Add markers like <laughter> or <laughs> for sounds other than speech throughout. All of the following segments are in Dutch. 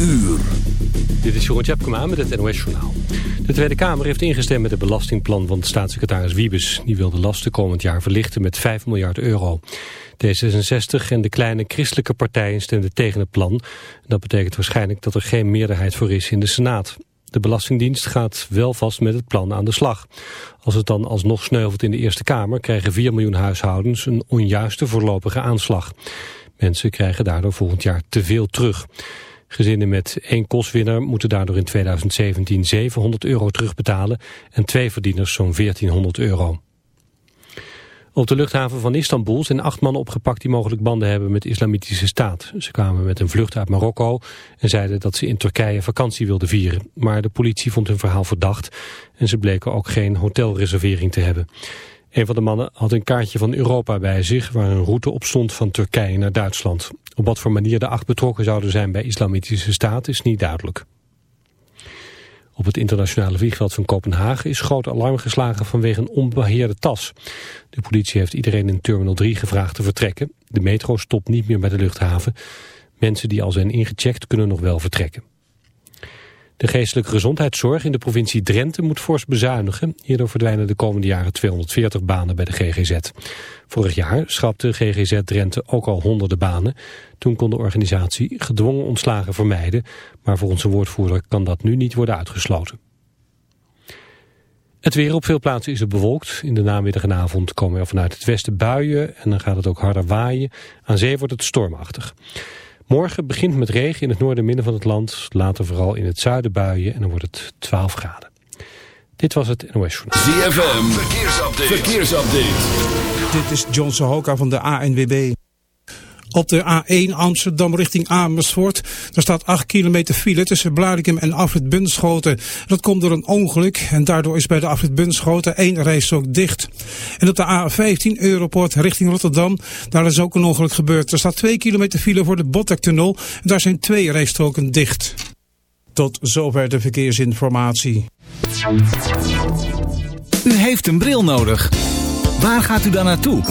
uur. Dit is Jeroen Tjepkema met het NOS Journaal. De Tweede Kamer heeft ingestemd met het belastingplan van staatssecretaris Wiebes. Die wil de lasten komend jaar verlichten met 5 miljard euro. D66 en de kleine christelijke partijen stemden tegen het plan. Dat betekent waarschijnlijk dat er geen meerderheid voor is in de Senaat. De Belastingdienst gaat wel vast met het plan aan de slag. Als het dan alsnog sneuvelt in de Eerste Kamer... krijgen 4 miljoen huishoudens een onjuiste voorlopige aanslag. Mensen krijgen daardoor volgend jaar te veel terug. Gezinnen met één kostwinner moeten daardoor in 2017 700 euro terugbetalen... en twee verdieners zo'n 1400 euro. Op de luchthaven van Istanbul zijn acht mannen opgepakt die mogelijk banden hebben met de islamitische staat. Ze kwamen met een vlucht uit Marokko en zeiden dat ze in Turkije vakantie wilden vieren. Maar de politie vond hun verhaal verdacht en ze bleken ook geen hotelreservering te hebben. Een van de mannen had een kaartje van Europa bij zich waar een route op stond van Turkije naar Duitsland. Op wat voor manier de acht betrokken zouden zijn bij islamitische staat is niet duidelijk. Op het internationale vliegveld van Kopenhagen is groot alarm geslagen vanwege een onbeheerde tas. De politie heeft iedereen in Terminal 3 gevraagd te vertrekken. De metro stopt niet meer bij de luchthaven. Mensen die al zijn ingecheckt kunnen nog wel vertrekken. De geestelijke gezondheidszorg in de provincie Drenthe moet fors bezuinigen. Hierdoor verdwijnen de komende jaren 240 banen bij de GGZ. Vorig jaar schrapte GGZ Drenthe ook al honderden banen. Toen kon de organisatie gedwongen ontslagen vermijden. Maar volgens een woordvoerder kan dat nu niet worden uitgesloten. Het weer op veel plaatsen is bewolkt. In de namiddag en avond komen er vanuit het westen buien en dan gaat het ook harder waaien. Aan zee wordt het stormachtig. Morgen begint met regen in het noorden en midden van het land. Later vooral in het zuiden buien en dan wordt het 12 graden. Dit was het NOS Journal. ZFM, verkeersupdate. verkeersupdate. Dit is John Sohoka van de ANWB. Op de A1 Amsterdam richting Amersfoort. Daar staat 8 kilometer file tussen Blarikum en Afrit Bunschoten. Dat komt door een ongeluk en daardoor is bij de Afrit Bunschoten één rijstrook dicht. En op de A15 Europort richting Rotterdam. Daar is ook een ongeluk gebeurd. Er staat 2 kilometer file voor de Botlektunnel. En daar zijn twee rijstroken dicht. Tot zover de verkeersinformatie. U heeft een bril nodig. Waar gaat u dan naartoe?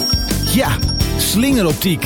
Ja, slingeroptiek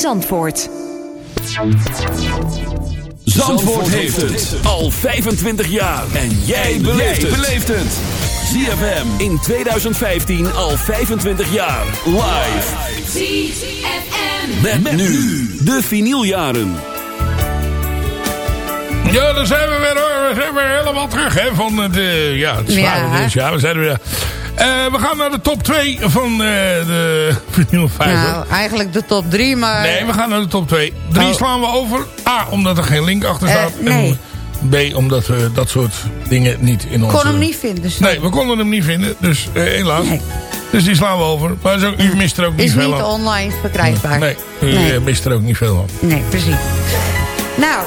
Zandvoort. Zandvoort heeft het al 25 jaar. En jij beleeft het. ZFM in 2015 al 25 jaar. Live. ZFM. Met, met nu de vinyljaren. Ja, dan zijn we weer hoor. We zijn weer helemaal terug hè, van het, uh, ja, het zware Ja. Ja, we zijn er weer. Eh, we gaan naar de top 2 van eh, de vinyl 5. Nou, eigenlijk de top 3, maar... Nee, we gaan naar de top 2. 3 Oh. slaan we over. A, omdat er geen link achter Eh, staat. nee. En B, omdat we dat soort dingen niet in onze... kon hem niet vinden. dus- Nee, we konden hem niet vinden. Dus helaas. Nee. Dus die slaan we over. Maar zo, u mist er ook niet Is veel niet aan. online verkrijgbaar. Nee, u Nee. mist er ook niet veel aan. Nee, precies. Nou,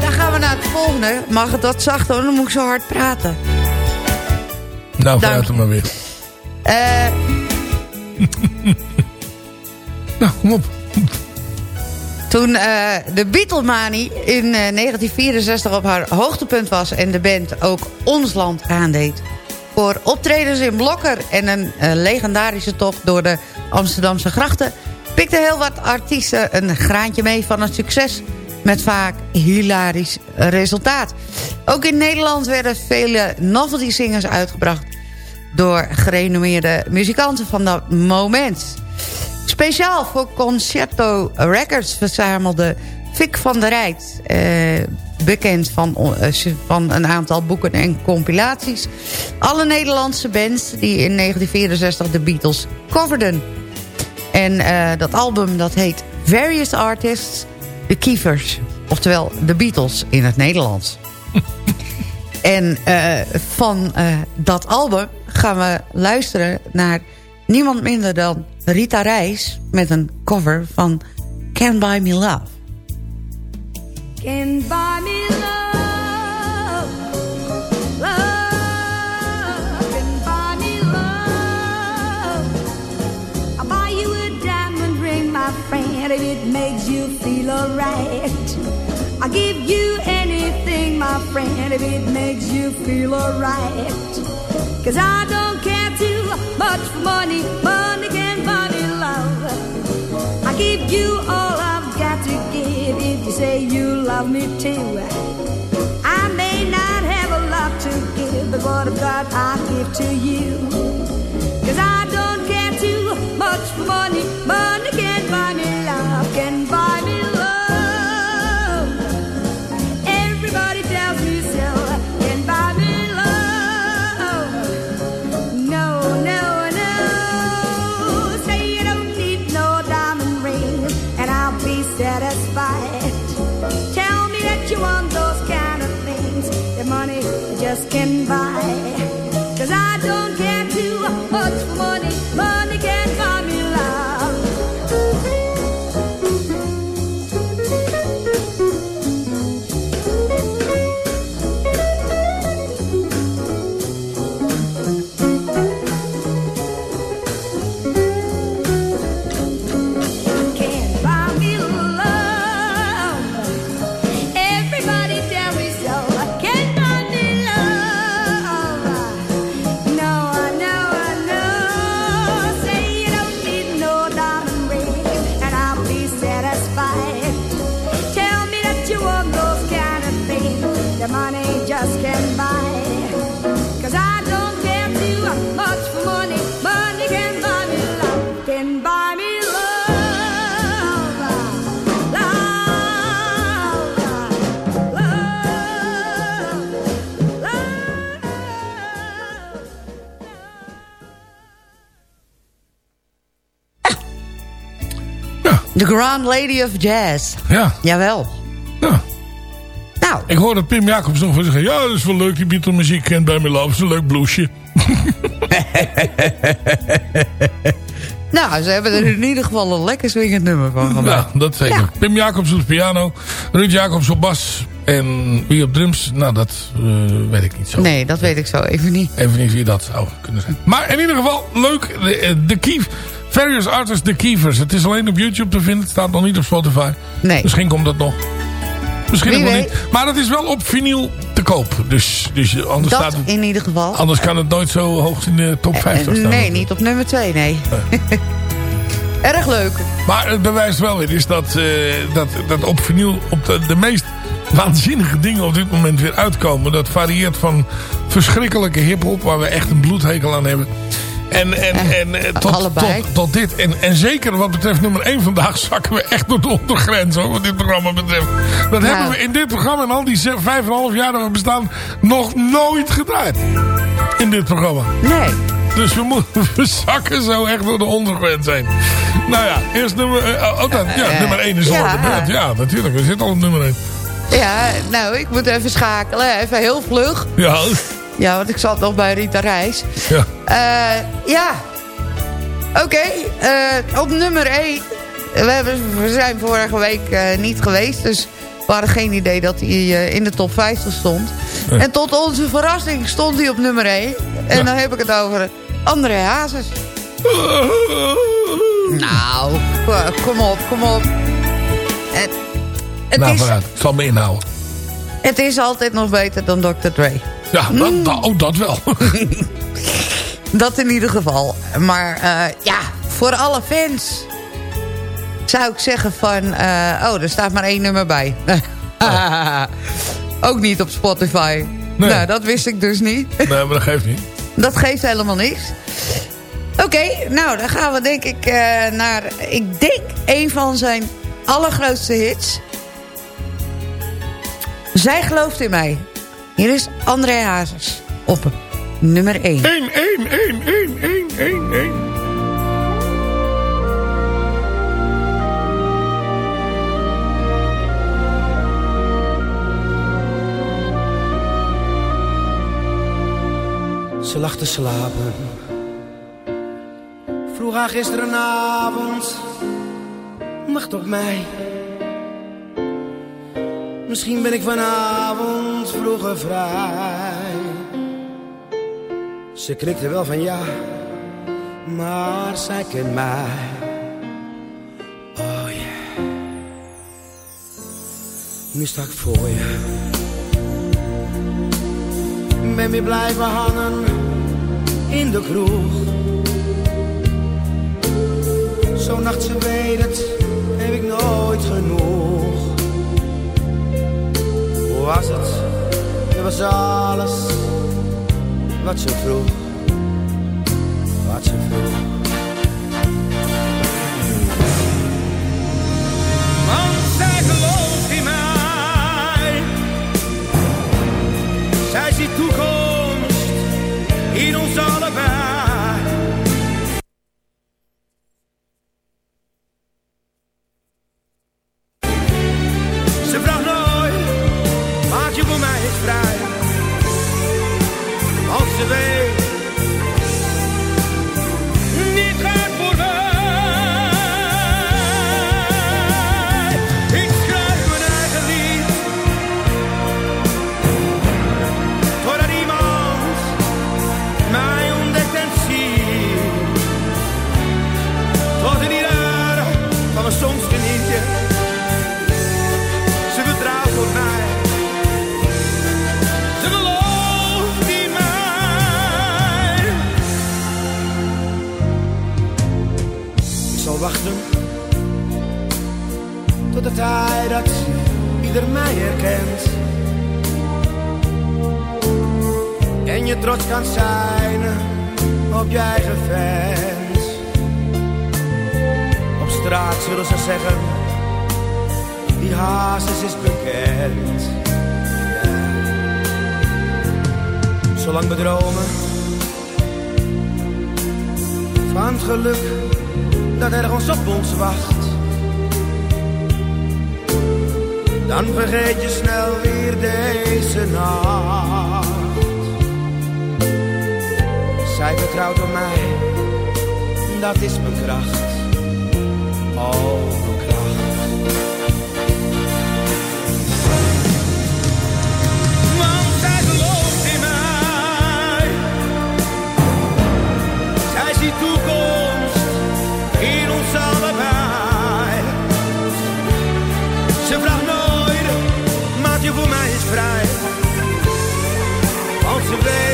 dan gaan we naar het volgende. Mag het wat zachter, want dan moet ik zo hard praten. Nou, er maar weer. Eh, <laughs> Nou, kom op. toen eh, de Beatlemanie in eh, 1964 op haar hoogtepunt was... en de band ook ons land aandeed... voor optredens in Blokker... en een legendarische tocht door de Amsterdamse grachten... pikten heel wat artiesten een graantje mee van het succes... met vaak hilarisch resultaat. Ook in Nederland werden vele novelty singers uitgebracht... door gerenommeerde muzikanten van dat moment. Speciaal voor Concerto Records verzamelde Vic van der Rijt... Eh, bekend van, eh, van een aantal boeken en compilaties. Alle Nederlandse bands die in 1964 de Beatles coverden. En uh, dat album dat heet Various Artists, The Kievers. Oftewel de Beatles in het Nederlands. <laughs> en uh, van dat album gaan we luisteren naar niemand minder dan Rita Reis... met een cover van Can Buy Me Love. Can buy me love, love can buy me love. I'll buy you a diamond ring, my friend, if it makes you feel alright. I'll give you anything, my friend, if it makes you feel alright. Cause I don't care too much for money, money can buy me love. I give you all I've got to give if you say you love me too. I may not have a lot to give, but what I've got I give to you. Cause I by. The Grand Lady of Jazz. Ja, Jawel. ja. Nou, Ik hoorde Pim Jacobs nog wel zeggen... Ja, dat is wel leuk, die Beatle muziek kent bij me love. Dat is een leuk bluesje. <laughs> nou, ze hebben er in ieder geval een lekker swingend nummer van gemaakt. Ja, dat zeker. Ja. Pim Jacobs op piano. Ruud Jacobs op bas. En wie op drums? Nou, dat eh, weet ik niet zo. Nee, dat weet ik zo even niet. Even niet wie dat zou kunnen zijn. Maar in ieder geval, leuk. De, eh, de Kief. Various Artists, The Kievers. Het is alleen op YouTube te vinden. Het staat nog niet op Spotify. Nee. Misschien komt dat nog. Misschien Wie nog wel weet. niet. Maar het is wel op vinyl te koop. Dus, dus anders, Dat staat het, in ieder geval. anders kan het nooit zo hoog in de top 50 Eh, staan. nee, niet op nummer 2, nee. Erg leuk. Maar het bewijst wel weer is dat, eh, dat, dat op vinyl op de, de meest waanzinnige dingen op dit moment weer uitkomen. Dat varieert van verschrikkelijke hiphop waar we echt een bloedhekel aan hebben. En, en, Eh, en eh, tot, allebei. tot, tot dit. En, en zeker wat betreft nummer 1 vandaag <laughs> zakken we echt door de ondergrens hoor, wat dit programma betreft. Dat Ja. hebben we in dit programma en al die ze- vijf en een half jaar dat we bestaan nog nooit gedraaid. In dit programma. Nee. Dus we, moeten, <laughs> we zakken zo echt door de ondergrens heen. Nou ja, eerst nummer... eh, oh, dat, ja, nummer 1 is ja. beurt. Ja, natuurlijk. We zitten al op nummer 1. Ja, nou, ik moet even schakelen. Even heel vlug. Ja, Ja, want ik zat nog bij Rita Reis. ja. Eh, ja. Oké, eh, op nummer 1. We, hebben, we zijn vorige week eh, niet geweest, dus we hadden geen idee dat hij in de top 50 stond. Nee. En tot onze verrassing stond hij op nummer 1. En Ja. dan heb ik het over André Hazes. <laughs> Nou, kom op, kom op. Het, het, nou, is, vooruit. Ik zal me inhouden. het is altijd nog beter dan Dr. Dre. Ja, dat, dat- oh, dat wel. <laughs> Dat in ieder geval. Maar eh, ja, voor alle fans zou ik zeggen van... eh, oh, er staat maar één nummer bij. <laughs> Ook niet op Spotify. Nee. Nou, dat wist ik dus niet. Nee, maar dat geeft niet. <laughs> Dat geeft helemaal niks. Oké, nou dan gaan we denk ik eh, naar... Ik denk een van zijn allergrootste hits. Zij gelooft in mij. Hier is André Hazes op nummer 1. 1, 1, 1, 1, 1, 1, 1. Ze lag te slapen. Vroeg haar gisterenavond. Wacht op mij. Misschien ben ik vanavond vroeger vrij. Ze knikte wel van ja, maar zij kent mij. Oh ja. Nu sta ik voor je. Ben weer blijven hangen in de kroeg. Zo'n nacht, ze weet het, was het? Het was alles wat ze vroeg. Wat ze vroeg. Zij vertrouwt op mij, dat is mijn kracht. Oh, mijn kracht. Want zij gelooft in mij. Zij ziet toekomst in ons allebei. Ze vraagt nooit, maak je voor mij eens vrij. Want ze weet,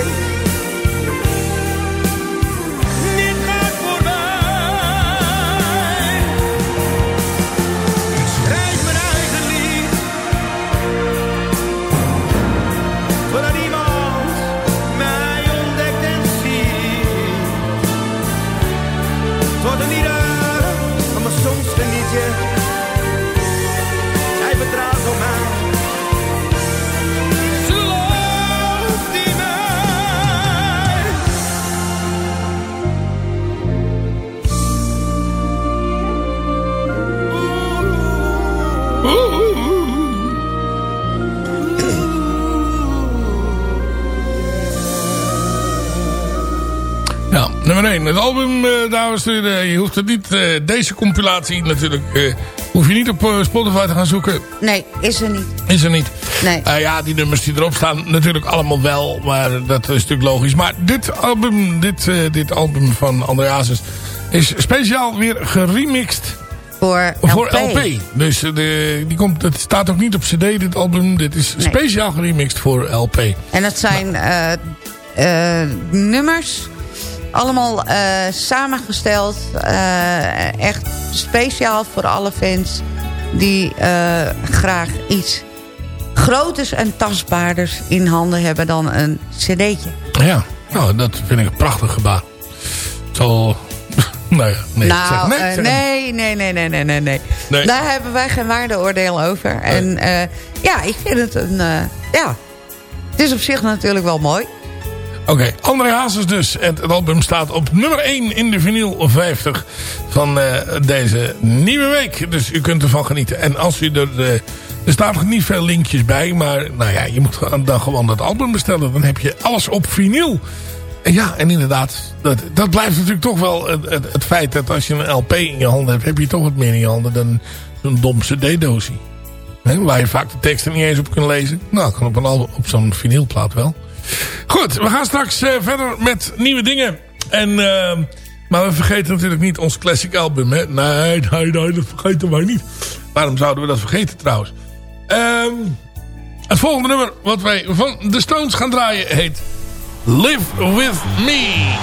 nummer 1. Het album, eh, dames en heren. Je hoeft het niet, eh, deze compilatie natuurlijk, eh, hoef je niet op Spotify te gaan zoeken. Nee, is er niet. Is er niet. Nee. Eh, ja, die nummers die erop staan, natuurlijk allemaal wel. Maar dat is natuurlijk logisch. Maar dit album, dit, dit album van André Hazes is speciaal weer geremixed Voor LP. voor LP. Dus de, die komt, het staat ook niet op cd, dit album. Dit is Nee. speciaal geremixed voor LP. En dat zijn eh, nummers Allemaal eh, samengesteld. eh, echt speciaal voor alle fans die eh, graag iets groters en tastbaarders in handen hebben dan een cd'tje. Ja, nou, dat vind ik een prachtig gebaar. Het zal... <laughs> nou ja, nee. nou, zeg, zeg- nee, nee, nee, nee, nee, nee. Daar hebben wij geen waardeoordeel over. En ja, ik vind het een... ja, het is op zich natuurlijk wel mooi. Oké, André Hazes dus. En het album staat op nummer 1 in de vinyl 50 van eh, deze nieuwe week. Dus u kunt ervan genieten. En als u er... eh, er staan nog niet veel linkjes bij. Maar nou ja, je moet dan gewoon dat album bestellen. Dan heb je alles op vinyl. En ja, en inderdaad, dat, dat blijft natuurlijk toch wel het, het, het feit dat als je een LP in je handen hebt, heb je toch wat meer in je handen dan zo'n dom cd-doosie. Hè, Waar je vaak de teksten niet eens op kunt lezen. Nou, kan op, een op zo'n vinylplaat wel. Goed, we gaan straks eh, verder met nieuwe dingen. En, eh, maar we vergeten natuurlijk niet ons classic album. Hè? Nee, nee, nee, dat vergeten wij niet. Waarom zouden we dat vergeten trouwens? Ehm, het volgende nummer wat wij van de Stones gaan draaien heet Live With Me.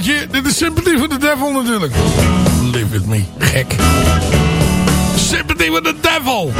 Dit is Sympathy for the Devil natuurlijk. Live With Me. Gek. Sympathy with the Devil.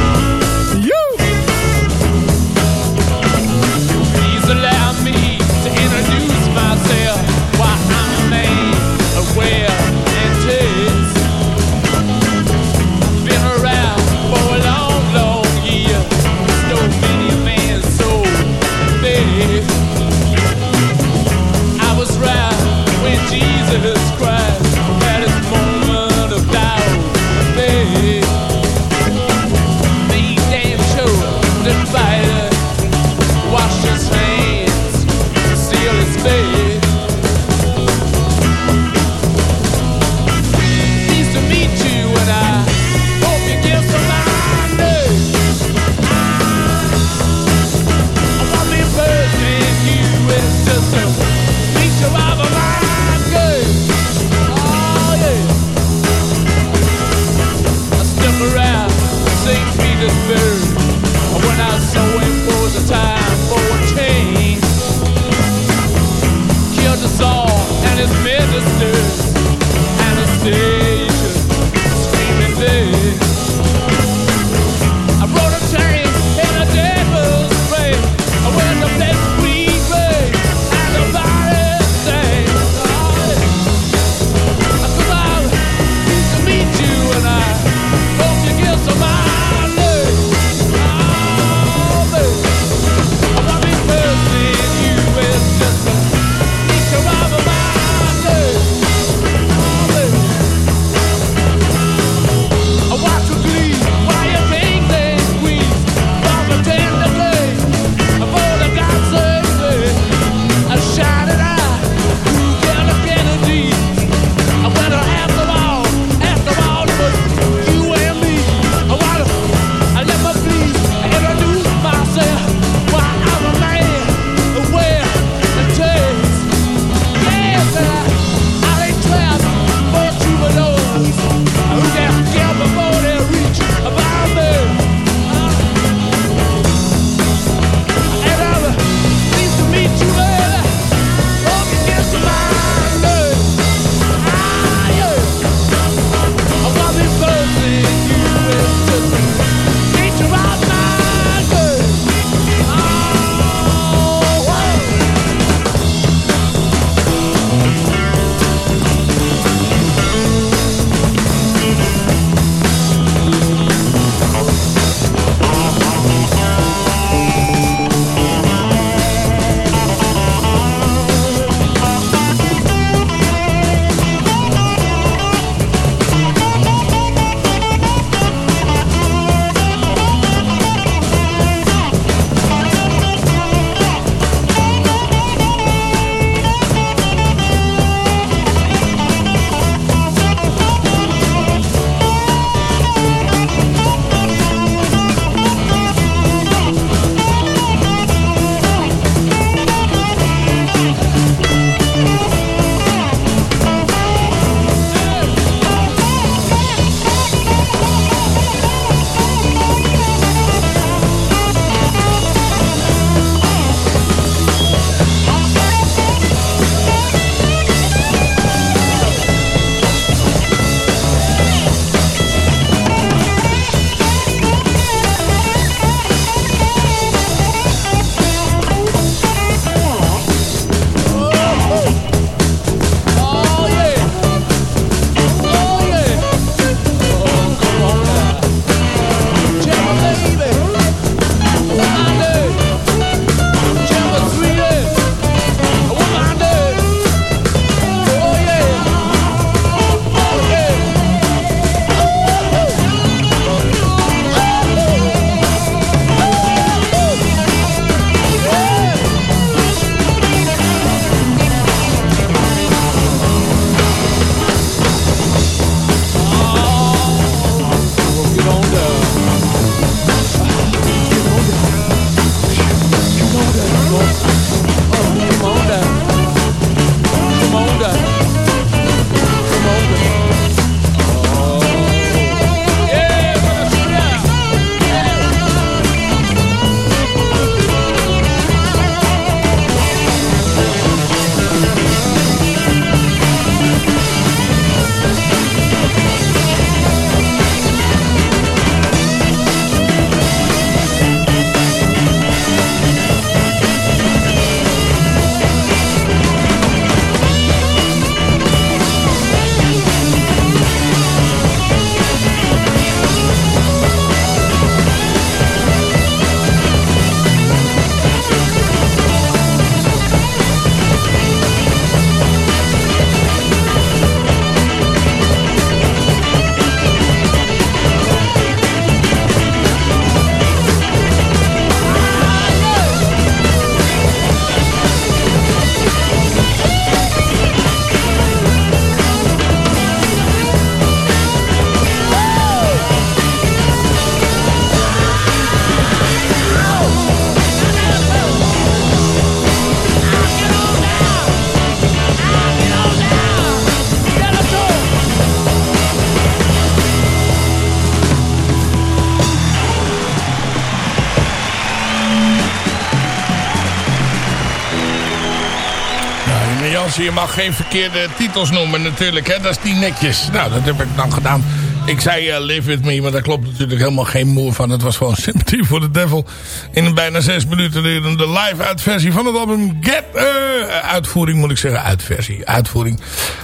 Je mag geen verkeerde titels noemen natuurlijk. Hè? Dat is niet netjes. Nou, dat heb ik dan gedaan. Ik zei uh, Live With Me, maar daar klopt natuurlijk helemaal geen moer van. Het was gewoon <laughs> Sympathy for the Devil. In bijna zes minuten durende live uitversie van het album Get... Uh, uitvoering moet ik zeggen, uitversie, uitvoering.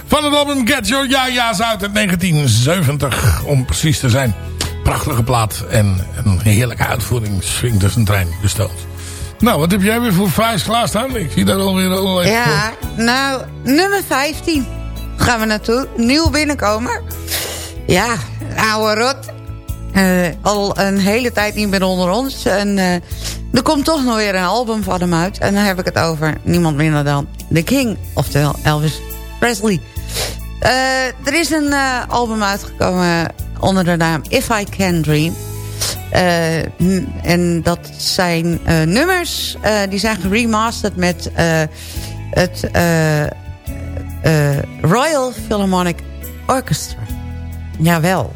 Van het album Get Your Ja Ja's uit 1970, om precies te zijn. Prachtige plaat en een heerlijke uitvoering. Swingt dus een trein besteld. Nou, wat heb jij weer voor vijs klaarstaan? Ik zie daar alweer al even Ja, nou, nummer 15 gaan we naartoe. Nieuw binnenkomer. Ja, oude rot. Uh, al een hele tijd niet meer onder ons. En uh, er komt toch nog weer een album van hem uit. En dan heb ik het over niemand minder dan The King. Oftewel Elvis Presley. Uh, er is een album uitgekomen onder de naam If I Can Dream. En dat zijn nummers. die zijn geremasterd met het Royal Philharmonic Orchestra. Jawel.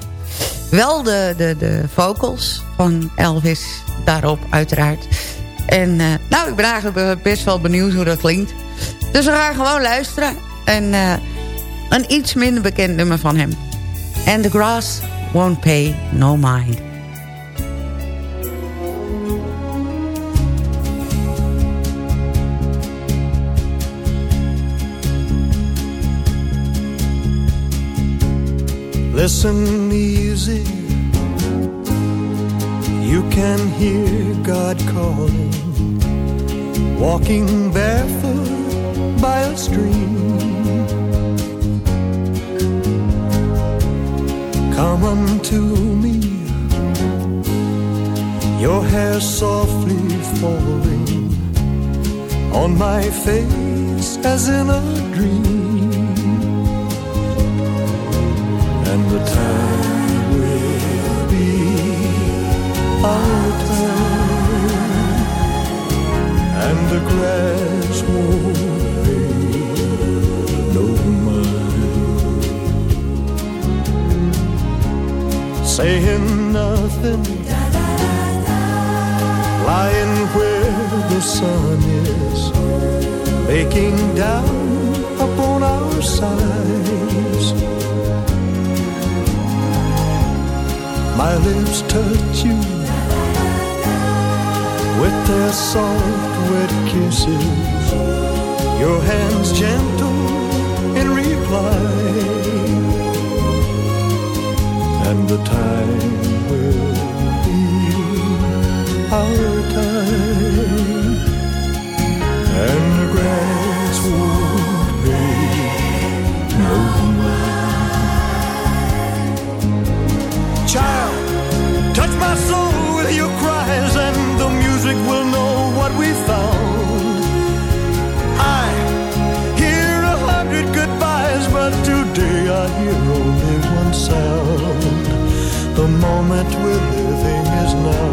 Wel de, de, de vocals van Elvis daarop uiteraard. En nou, ik ben eigenlijk best wel benieuwd hoe dat klinkt. Dus we gaan gewoon luisteren. En een iets minder bekend nummer van hem. And the grass won't pay no mind. Listen easy. You can hear God calling. Walking barefoot by a stream. Come unto me. Your hair softly falling on my face as in a dream. And the time will be our time, and the grass won't pay no mind. Saying nothing, lying where the sun is, baking down upon our sides. My lips touch you with their soft, wet kisses. Your hands gentle in reply, and the time will be our time, and the grass won't Soul with your cries, and the music will know what we found. I hear a hundred goodbyes, but today I hear only one sound. The moment we're living is now.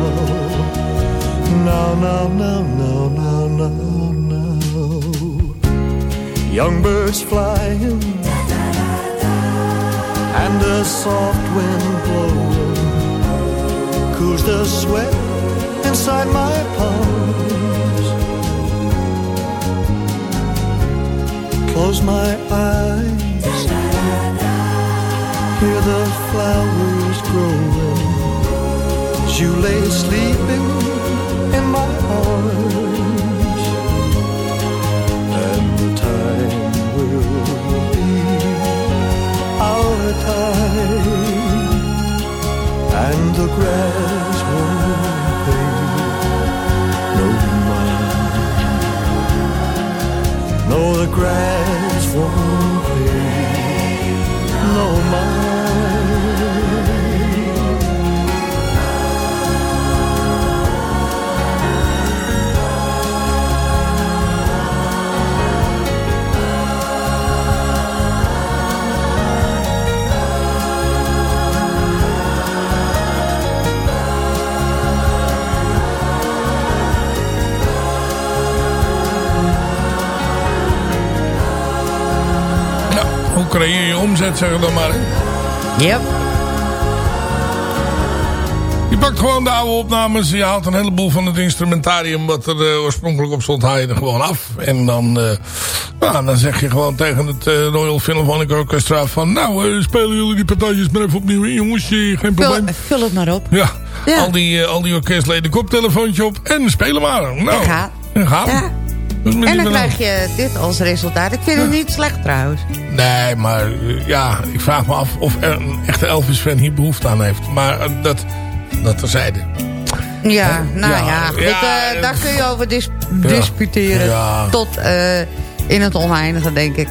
Now, now, now, now, now, now, now. Young birds flying, and a soft wind blowing cools the sweat inside my palms. Close my eyes, hear the flowers growing. As you lay sleeping in my arms, and the time will be our time and the grass won't pay no mind. No, the grass creëer je omzet, zeg ik dan maar. Yep. Je pakt gewoon de oude opnames. Je haalt een heleboel van het instrumentarium wat er uh, oorspronkelijk op stond, haal je er gewoon af. En dan uh, Nou, dan zeg je gewoon tegen het eh, Royal Philharmonic Orchestra van... Nou, eh, spelen jullie die partijtjes maar even opnieuw in, jongens. eh, geen probleem. Vul, het maar op. Ja, Ja. Al, die, eh, al die orkestleden koptelefoontje op en spelen maar. Nou, En gaan. En. Ja. En dan krijg je dit als resultaat. Ik vind het niet slecht trouwens. Nee, maar eh, ja, ik vraag me af of er een echte Elvis-fan hier behoefte aan heeft. Maar eh, dat, dat terzijde. Ja, nou Ja, ja, goed, ja, eh, daar kun je over dis Ja. disputeren. Tot in het oneindige, denk ik.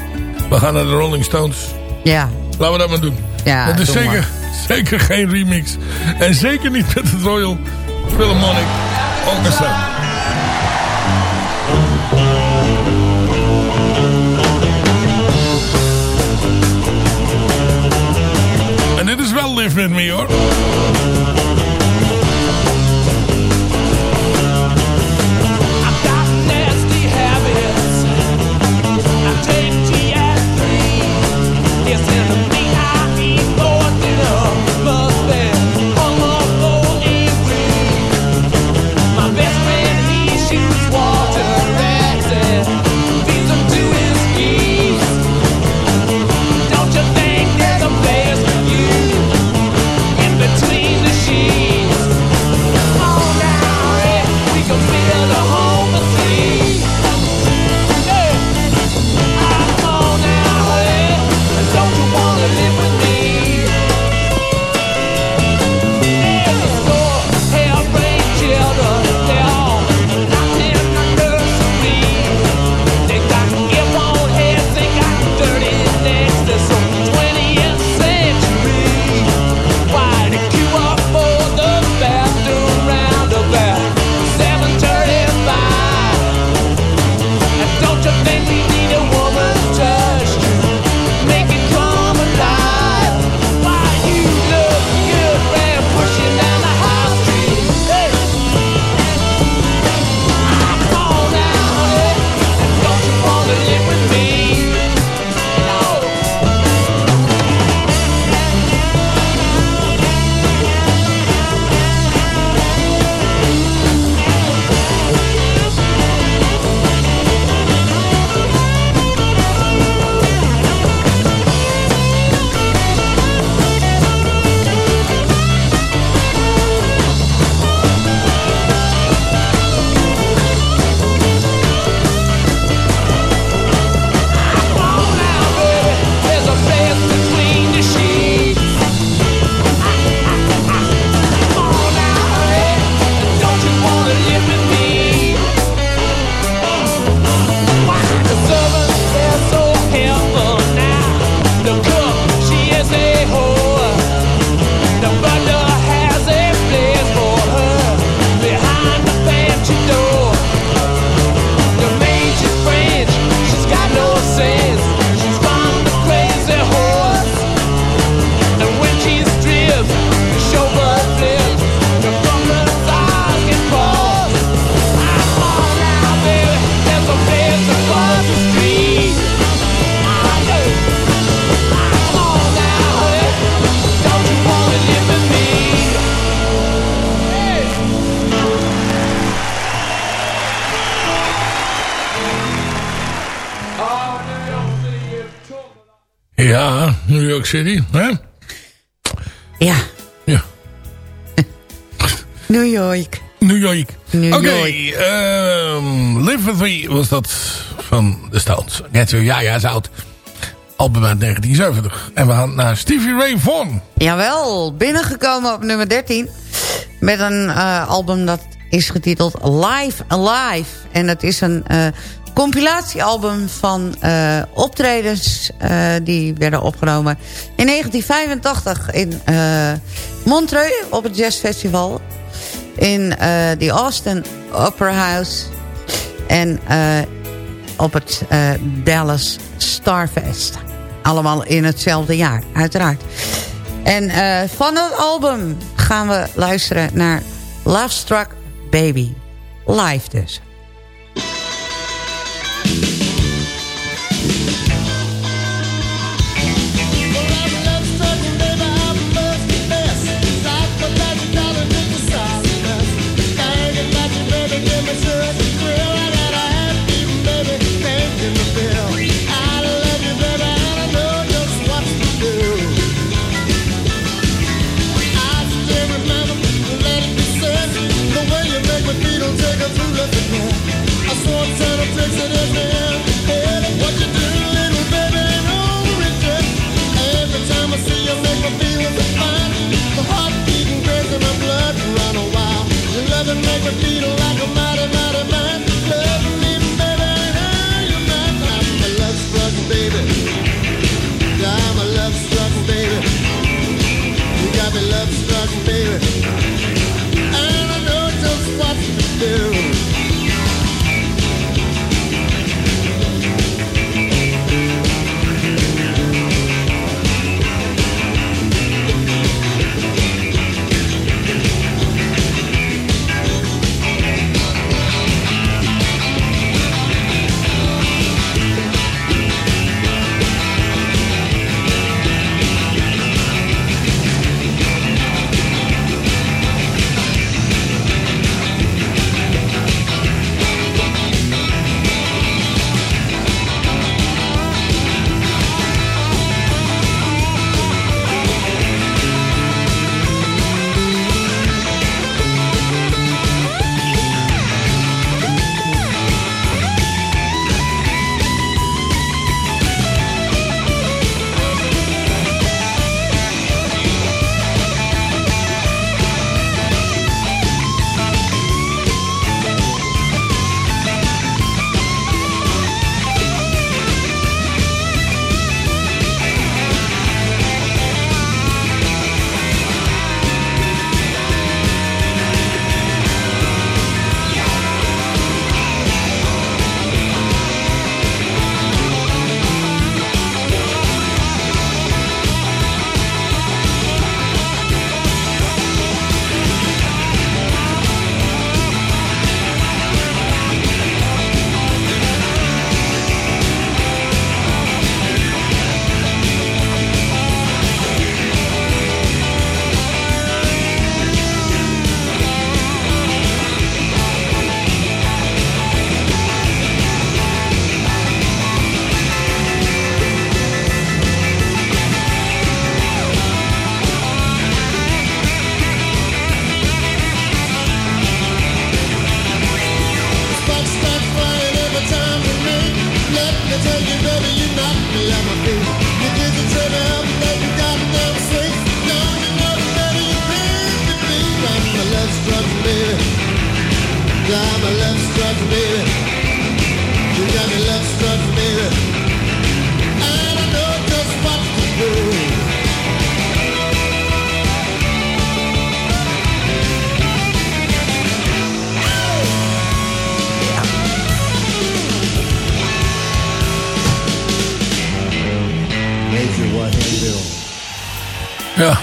We gaan naar de Rolling Stones. Ja, Laten we dat maar doen. ja dat is zeker, maar. zeker geen remix. En zeker niet met het Royal Philharmonic Orchestra. Live With Me hoor. City. Hè? Ja, Ja. <laughs> New York. New York. Oké, York. ehm, Live With Me was dat van de Stones. Net zo, ja, ja, is oud. Album uit 1970. En we gaan naar Stevie Ray Vaughan. Jawel, binnengekomen op nummer 13. Met een eh, album dat is getiteld Live Alive. En het is een eh, compilatiealbum van eh, optredens eh, die werden opgenomen in 1985 in eh, Montreux op het jazzfestival. In de Austin Opera House. En op het Dallas Starfest. Allemaal in hetzelfde jaar, uiteraard. En van het album gaan we luisteren naar Love Struck Baby. Live dus.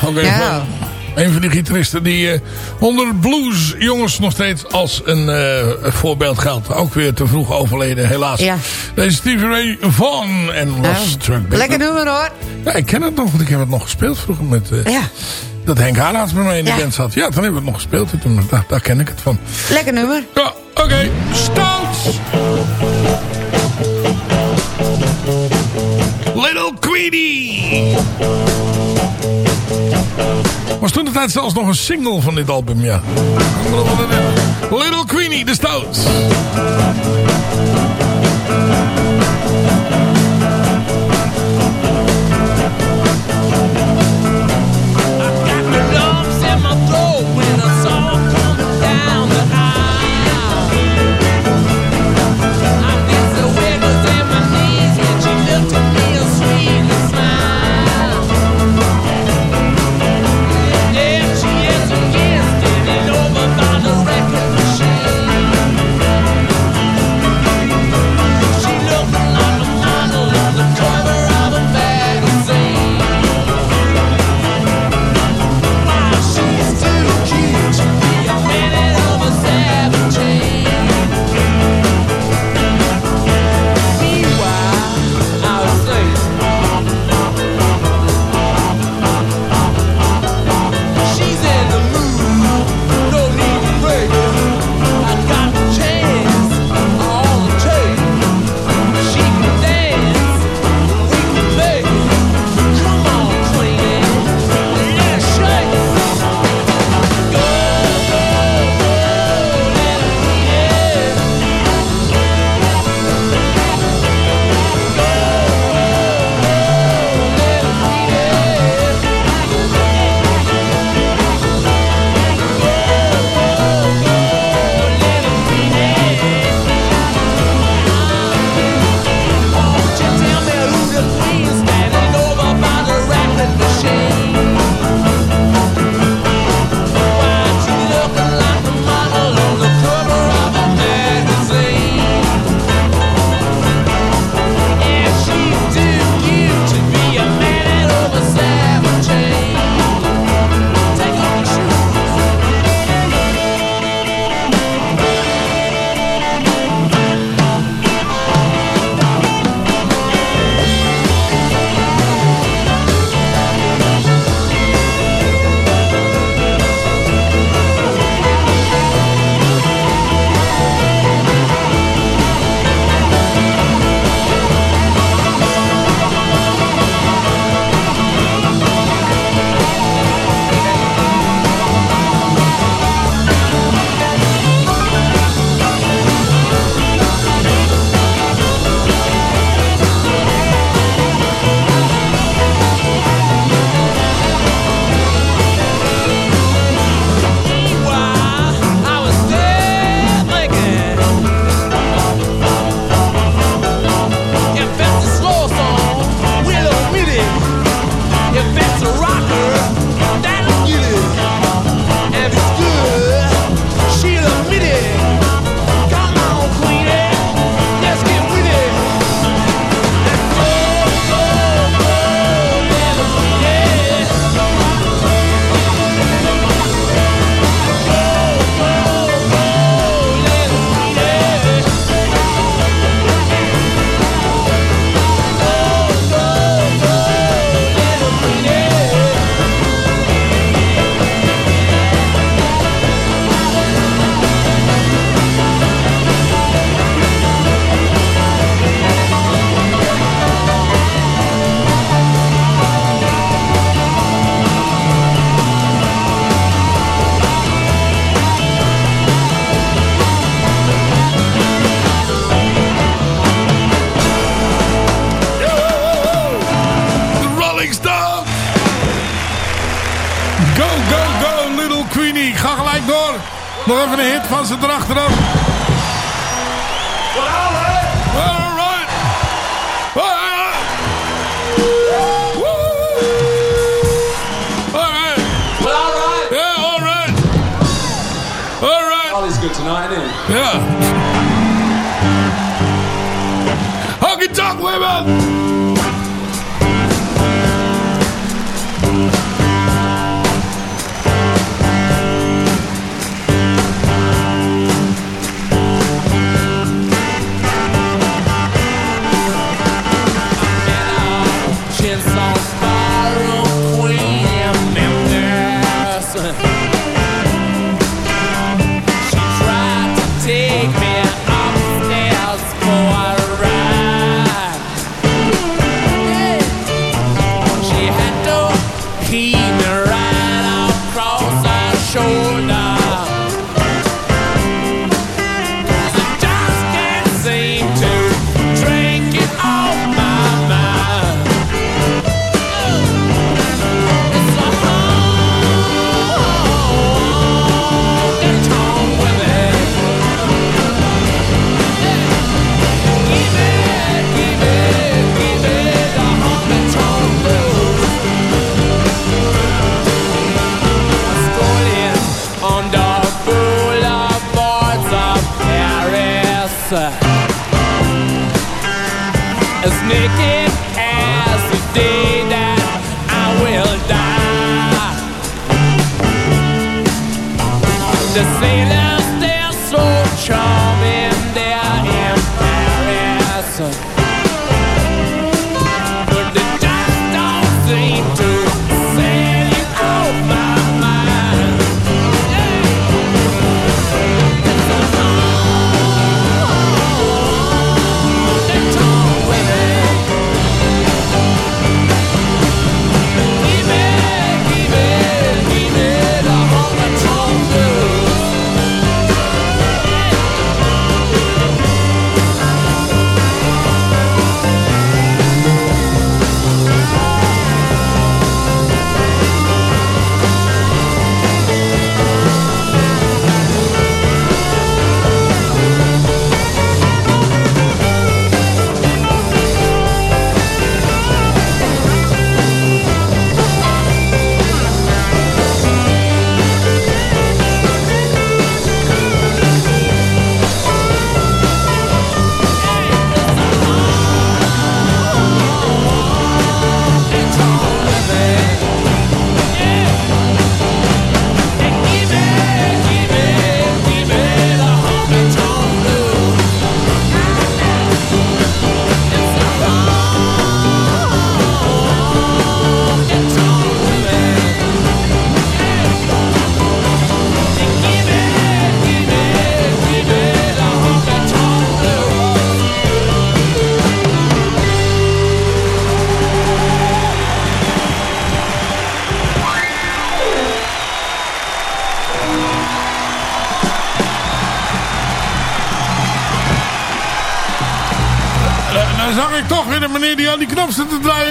Ja, <laughs> oké. Ja. Een van die gitaristen die eh, onder blues jongens nog steeds als een eh, voorbeeld geldt. Ook weer te vroeg overleden, helaas. Ja. Deze Stevie Ray Vaughan en Nou, Truck. Lekker nummer hoor. Ja, ik ken het nog, want ik heb het nog gespeeld vroeger met... eh, Ja, Dat Henk Haarlaats bij mij in de Ja. band zat. Ja, dan hebben we het nog gespeeld. en Toen, daar, daar ken ik het van. lekker nummer. Ja, oké. Stouts. Little Queenie. Was toen de tijd zelfs nog een single van dit album, ja. Little Queenie, de Stouts.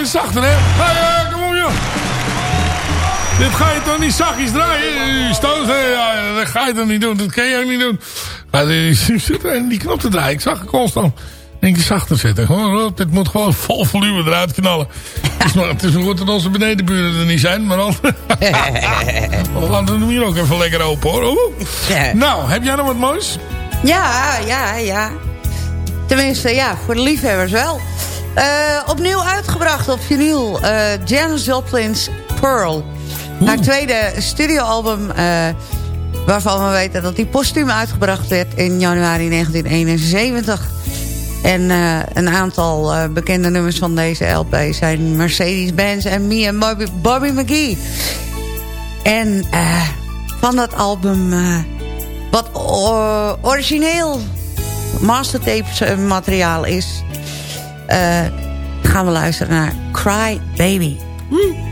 Zachter, hè? Hey, uh, kom op, joh. Dit ga je toch niet zachtjes draaien? Stoot, hè? Ja, dat ga je toch niet doen? Dat kan je ook niet doen. Maar die die knop te draaien. Ik zag het constant. Denk je zachter zetten. Gewoon, dit moet gewoon vol volume eruit knallen. Het is maar, het is goed dat onze benedenburen er niet zijn. Maar dan... <laughs> We gaan hier ook even lekker open, hoor. Nou, heb jij nog wat moois? Ja, ja, ja. Tenminste, ja, voor de liefhebbers wel. Eh, opnieuw uitgebracht op vinyl. eh Janis Joplin's Pearl. Haar tweede studioalbum... eh, waarvan we weten dat die postuum uitgebracht werd in januari 1971. En een aantal bekende nummers van deze LP zijn Mercedes-Benz en Me en Bobby, Bobby McGee. En van dat album, wat origineel mastertapes eh, materiaal is... eh, gaan we luisteren naar Cry Baby. I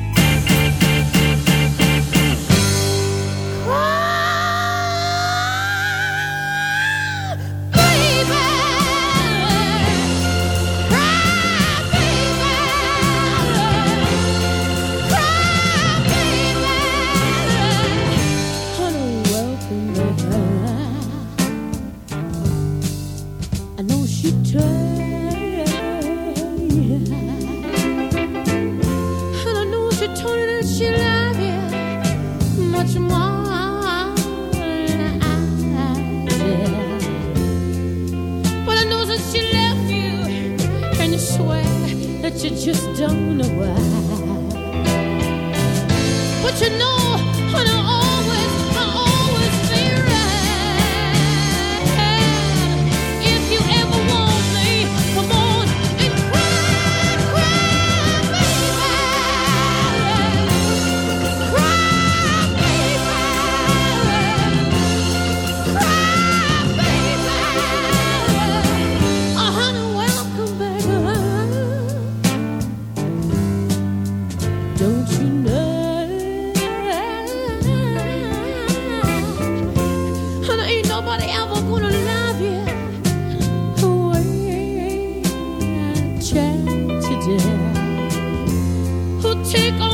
dear who take on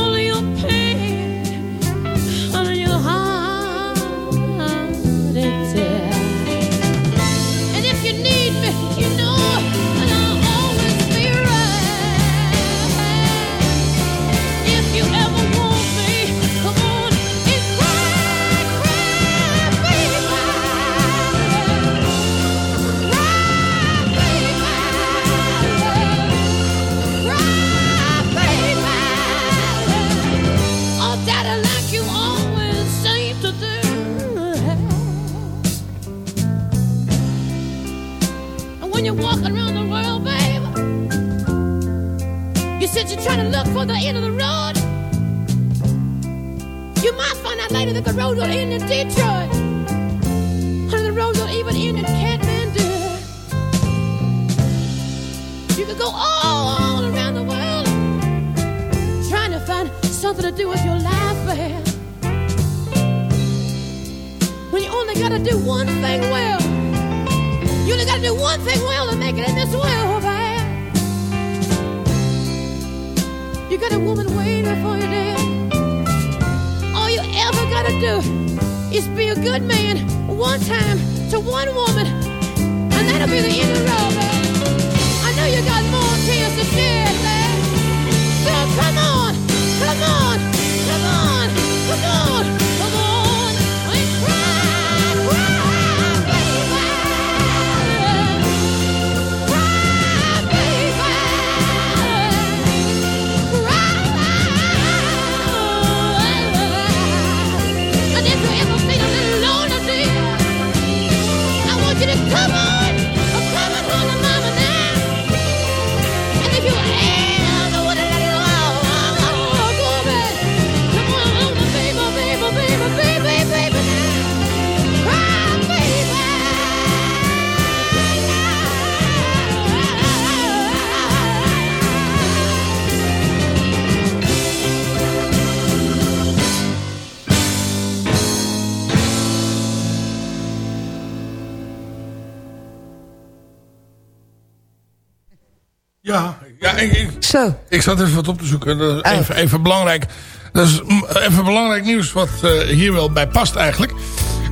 Zo. ik zat even wat op te zoeken. Dat is Oh. even, even belangrijk. Dat is even belangrijk nieuws wat eh, hier wel bij past eigenlijk.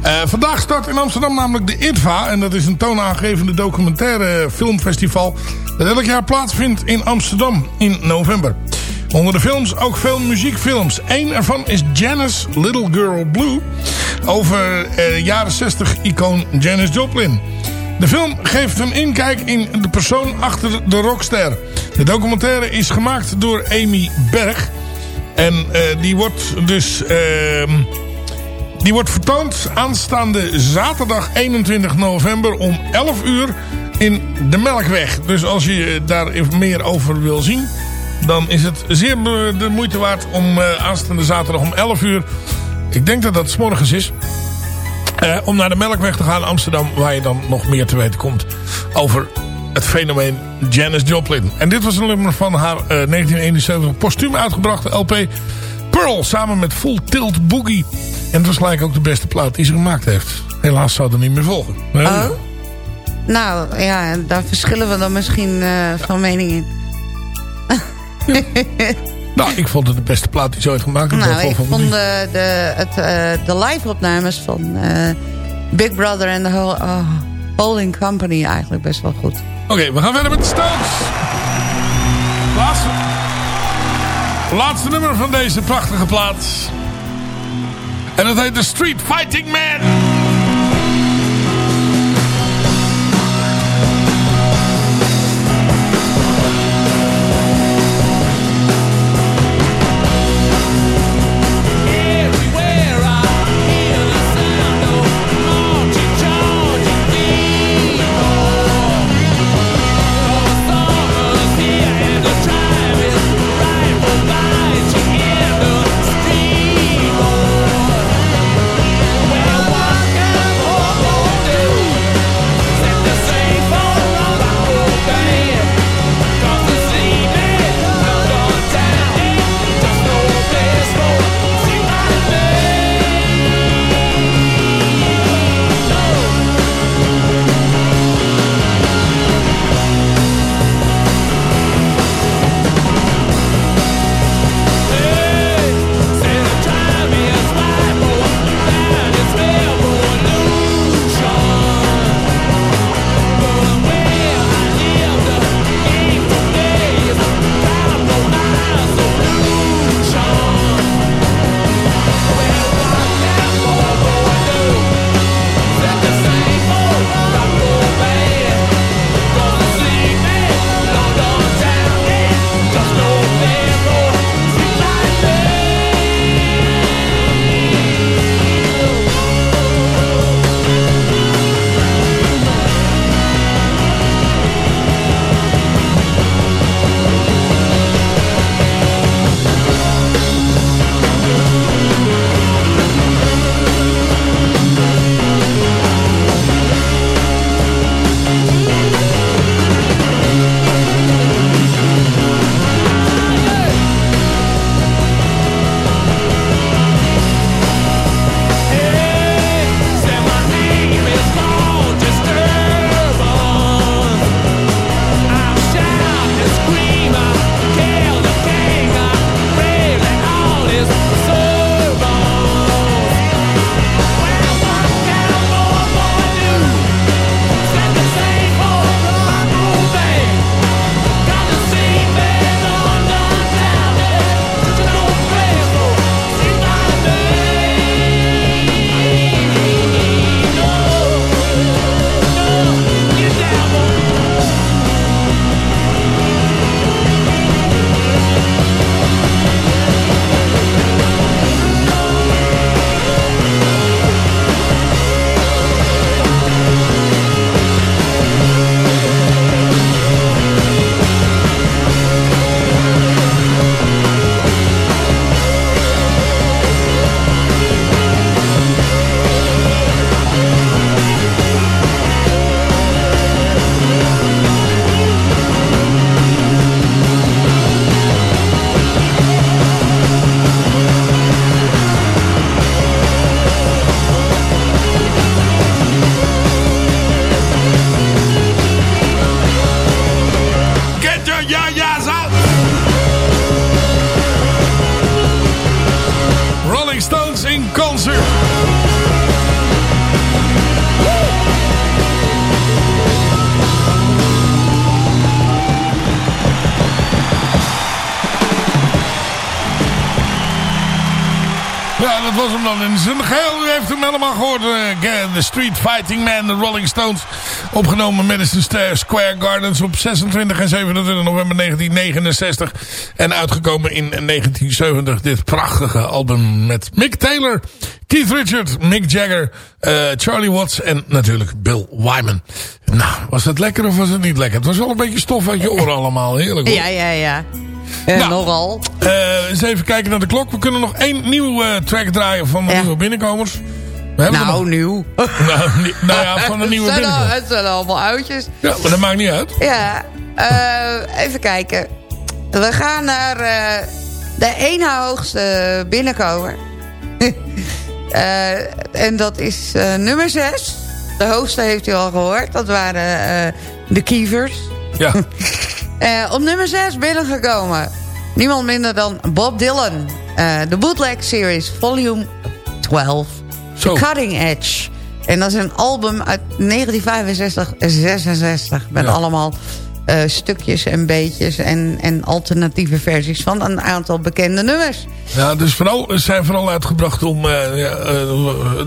Eh, vandaag start in Amsterdam namelijk de IDVA. En dat is een toonaangevende documentaire filmfestival. Dat elk jaar plaatsvindt in Amsterdam in november. Onder de films ook veel muziekfilms. Eén ervan is Janice Little Girl Blue. Over eh, jaren 60 icoon Janis Joplin. De film geeft een inkijk in de persoon achter de rockster. De documentaire is gemaakt door Amy Berg. En eh, die wordt dus... ehm, die wordt vertoond aanstaande zaterdag 21 november om 11 uur in de Melkweg. Dus als je daar even meer over wil zien... dan is het zeer de moeite waard om eh, aanstaande zaterdag om 11 uur... ik denk dat dat 's morgens is... eh, om naar de Melkweg te gaan Amsterdam... waar je dan nog meer te weten komt over het fenomeen Janis Joplin. En dit was een nummer van haar eh, 1971 postuum uitgebrachte LP... Pearl samen met Full Tilt Boogie. En het was gelijk ook de beste plaat die ze gemaakt heeft. Helaas zou er niet meer volgen. Oh? Nou, ja, daar verschillen we dan misschien eh, van mening in. <laughs> Nou, ik vond het de beste plaat die ze ooit gemaakt heeft. Nou, ik vond de, de, het, eh, de live-opnames van eh, Big Brother en de Ho- oh, Holding Company eigenlijk best wel goed. Oké, we gaan verder met de Stones. Laatste, laatste nummer van deze prachtige plaat. En dat heet The Street Fighting Man. Dat was hem dan in zijn geheel. U heeft hem helemaal gehoord. Uh, The Street Fighting Man, de Rolling Stones. Opgenomen Madison Square Gardens op 26 en 27 november 1969. En uitgekomen in 1970. Dit prachtige album met Mick Taylor, Keith Richard, Mick Jagger, uh, Charlie Watts en natuurlijk Bill Wyman. Nou, was het lekker of was het niet lekker? Het was wel een beetje stof uit je oren allemaal. Heerlijk hoor. Ja, ja, ja. Uh, nou, nogal. Uh, eens even kijken naar de klok. We kunnen nog één nieuwe uh, track draaien van de ja. nieuwe binnenkomers. We nou, nieuw. <laughs> nou, nou, ja, van de <laughs> nieuwe binnenkomers. Het zijn allemaal oudjes. Ja, maar dat maakt niet uit. Ja, even kijken. We gaan naar de ene hoogste binnenkomer. <laughs> en dat is nummer 6. De hoogste heeft u al gehoord. Dat waren de Kievers. Ja. Uh, op nummer 6 binnengekomen. Niemand minder dan Bob Dylan. Uh, de Bootleg Series, volume 12. Zo. The Cutting Edge. En dat is een album uit 1965, 66. Met Ja. allemaal uh, stukjes en beetjes en, en alternatieve versies van een aantal bekende nummers. Ja, dus vooral, ze zijn vooral uitgebracht om... eh ja, eh,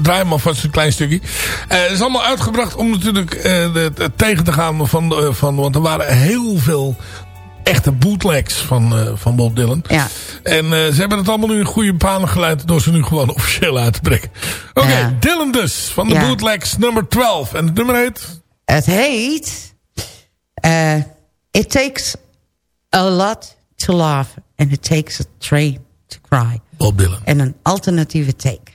draai maar vast een klein stukje. Eh, het is allemaal uitgebracht om natuurlijk eh, de, de- tegen te gaan van, van... Want er waren heel veel echte bootlegs van, eh, van Bob Dylan. Ja. En eh, ze hebben het allemaal nu in goede banen geleid... door ze nu gewoon <laughs> officieel uit te brengen. Oké, Ja. Dylan dus, van de Ja. bootlegs nummer 12. En het nummer heet... Het heet... eh, it takes a lot to laugh and it takes a train to cry. Bob Dylan. En een alternatieve take.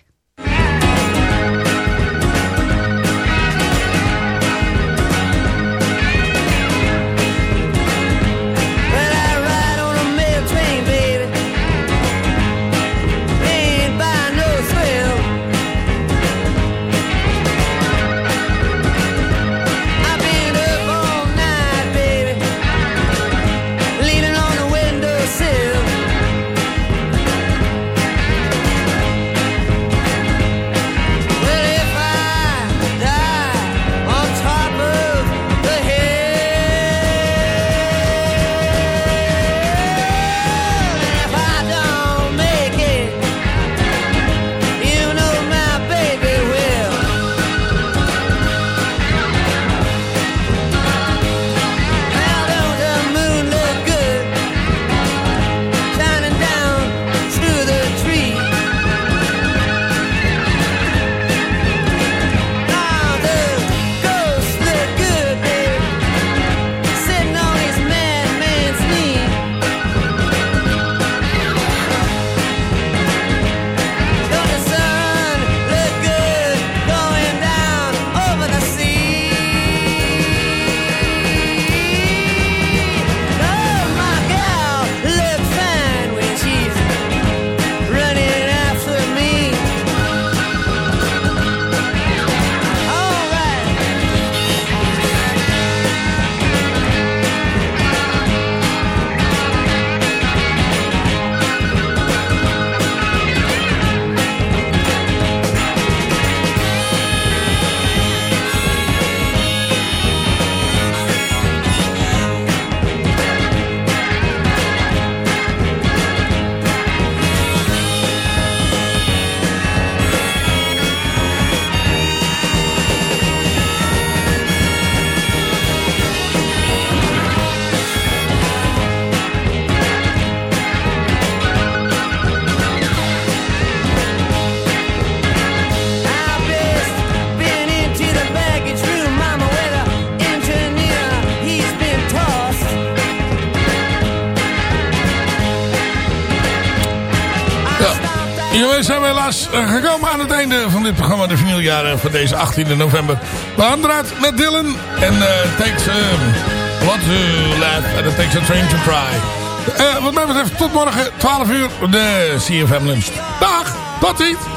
De vinyljaren van deze 18e november. We met Dylan en eh takes um, what to laugh and it takes a train to cry. Eh, wat mij betreft, tot morgen, 12 uur, de CFM lunch. Dag, tot ziens.